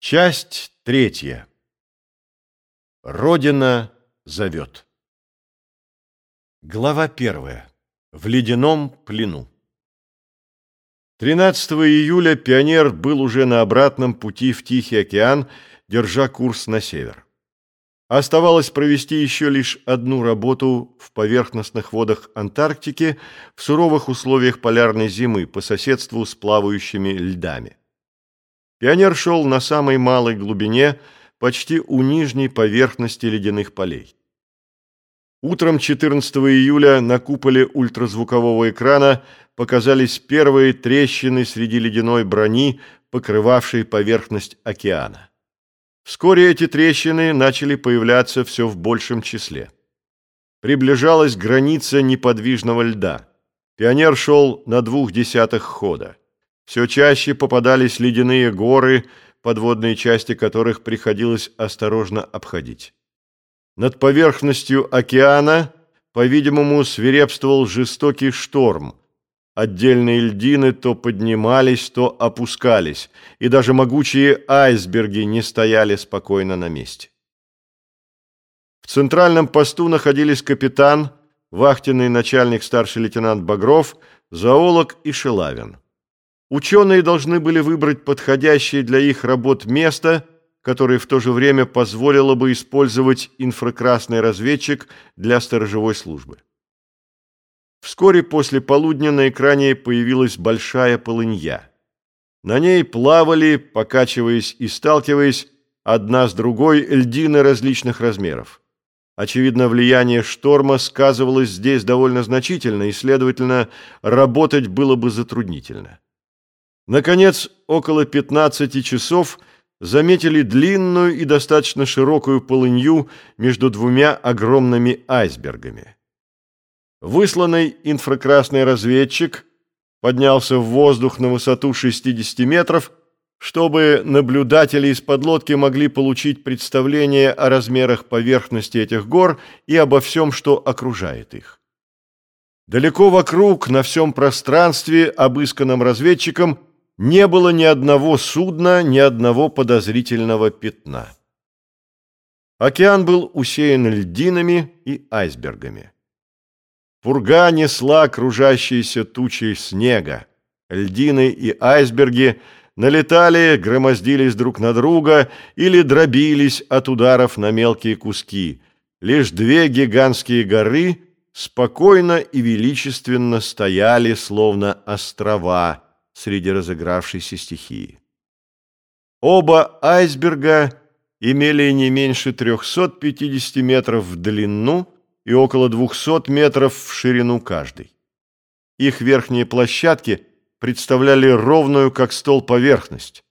Часть третья. Родина зовет. Глава первая. В ледяном плену. 13 июля пионер был уже на обратном пути в Тихий океан, держа курс на север. Оставалось провести еще лишь одну работу в поверхностных водах Антарктики в суровых условиях полярной зимы по соседству с плавающими льдами. Пионер шел на самой малой глубине, почти у нижней поверхности ледяных полей. Утром 14 июля на куполе ультразвукового экрана показались первые трещины среди ледяной брони, покрывавшей поверхность океана. Вскоре эти трещины начали появляться все в большем числе. Приближалась граница неподвижного льда. Пионер шел на двух десятых хода. Все чаще попадались ледяные горы, подводные части которых приходилось осторожно обходить. Над поверхностью океана, по-видимому, свирепствовал жестокий шторм. Отдельные льдины то поднимались, то опускались, и даже могучие айсберги не стояли спокойно на месте. В центральном посту находились капитан, вахтенный начальник старший лейтенант Багров, зоолог и Шелавин. Ученые должны были выбрать подходящее для их работ место, которое в то же время позволило бы использовать инфракрасный разведчик для сторожевой службы. Вскоре после полудня на экране появилась большая полынья. На ней плавали, покачиваясь и сталкиваясь, одна с другой льдины различных размеров. Очевидно, влияние шторма сказывалось здесь довольно значительно, и, следовательно, работать было бы затруднительно. Наконец, около 15 часов заметили длинную и достаточно широкую полынью между двумя огромными айсбергами. Высланный инфракрасный разведчик поднялся в воздух на высоту 60 метров, чтобы наблюдатели из подлодки могли получить представление о размерах поверхности этих гор и обо всем, что окружает их. Далеко вокруг, на всем пространстве, обысканном разведчиком, не было ни одного судна, ни одного подозрительного пятна. Океан был усеян льдинами и айсбергами. Пурга несла окружающиеся тучи снега. Льдины и айсберги налетали, громоздились друг на друга или дробились от ударов на мелкие куски. Лишь две гигантские горы спокойно и величественно стояли, словно острова – среди разыгравшейся стихии. Оба айсберга имели не меньше 350 метров в длину и около 200 метров в ширину каждый. Их верхние площадки представляли ровную, как стол, поверхность.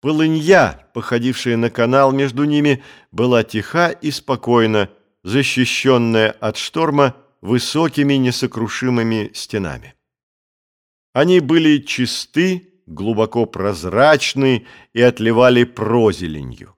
Полынья, походившая на канал между ними, была тиха и спокойна, защищенная от шторма высокими несокрушимыми стенами. Они были чисты, глубоко прозрачны и отливали прозеленью.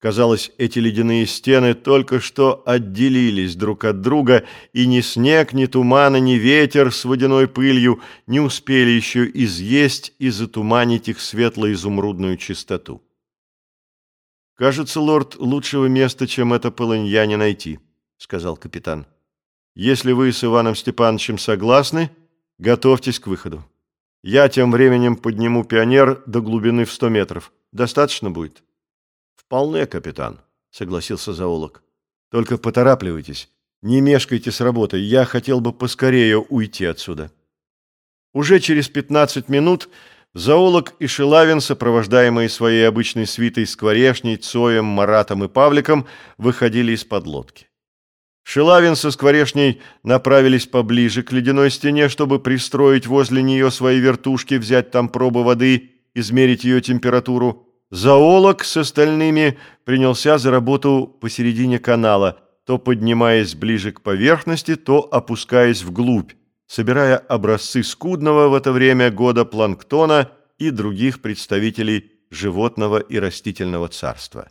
Казалось, эти ледяные стены только что отделились друг от друга, и ни снег, ни туман, ни ветер с водяной пылью не успели еще изъесть и затуманить их светло-изумрудную чистоту. «Кажется, лорд, лучшего места, чем это полынья, не найти», — сказал капитан. «Если вы с Иваном Степановичем согласны...» Готовьтесь к выходу. Я тем временем подниму пионер до глубины в сто метров. Достаточно будет? Вполне, капитан, согласился зоолог. Только поторапливайтесь. Не мешкайте с работой. Я хотел бы поскорее уйти отсюда. Уже через 15 минут зоолог и Шилавин, сопровождаемые своей обычной свитой Скворешней, Цоем, Маратом и Павликом, выходили из-под лодки. Шилавин со Скворешней направились поближе к ледяной стене, чтобы пристроить возле нее свои вертушки, взять там пробы воды, измерить ее температуру. Зоолог с остальными принялся за работу посередине канала, то поднимаясь ближе к поверхности, то опускаясь вглубь, собирая образцы скудного в это время года планктона и других представителей животного и растительного царства.